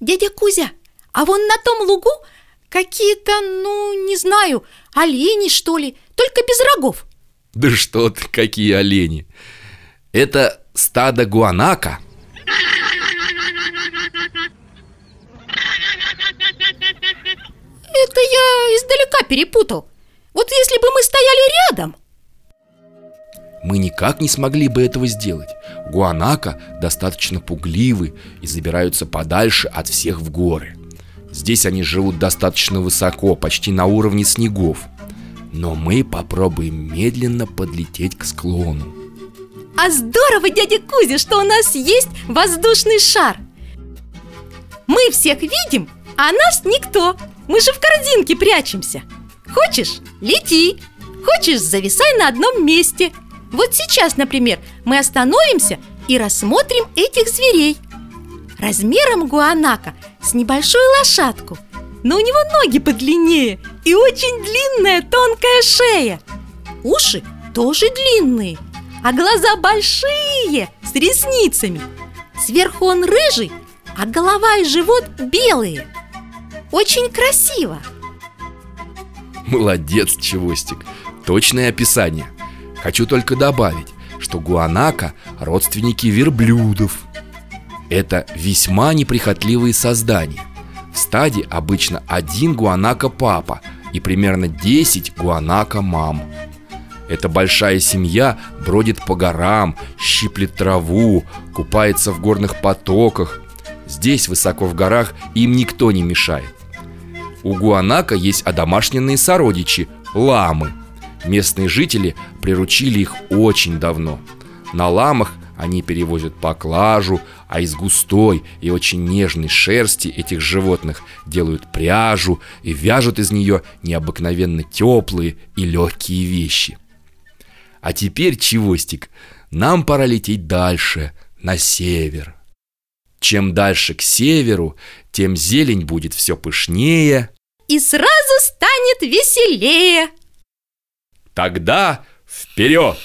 Дядя Кузя, а вон на том лугу какие-то, ну, не знаю, олени, что ли, только без рогов. Да что ты, какие олени. Это стадо гуанака. Это я издалека перепутал. Вот если бы мы стояли рядом Мы никак не смогли бы этого сделать. Гуанака достаточно пугливы и забираются подальше от всех в горы. Здесь они живут достаточно высоко, почти на уровне снегов. Но мы попробуем медленно подлететь к склону. А здорово, дядя Кузя, что у нас есть воздушный шар. Мы всех видим, а нас никто. Мы же в корзинке прячемся. Хочешь – лети. Хочешь – зависай на одном месте Вот сейчас, например, мы остановимся и рассмотрим этих зверей. Размером гуанака с небольшую лошадку Но у него ноги подлиннее и очень длинная тонкая шея. Уши тоже длинные, а глаза большие, с ресницами. Сверху он рыжий, а голова и живот белые. Очень красиво. Молодец, Чевостик, точное описание Хочу только добавить, что гуанака – родственники верблюдов Это весьма неприхотливые создания В стаде обычно один гуанака-папа и примерно 10 гуанака-мам эта большая семья бродит по горам, щиплет траву, купается в горных потоках. Здесь, высоко в горах, им никто не мешает. У гуанака есть одомашненные сородичи – ламы. Местные жители приручили их очень давно. На ламах они перевозят поклажу, а из густой и очень нежной шерсти этих животных делают пряжу и вяжут из нее необыкновенно теплые и легкие вещи. А теперь, Чевостик, нам пора лететь дальше, на север. Чем дальше к северу, тем зелень будет все пышнее. И сразу станет веселее Тогда вперед!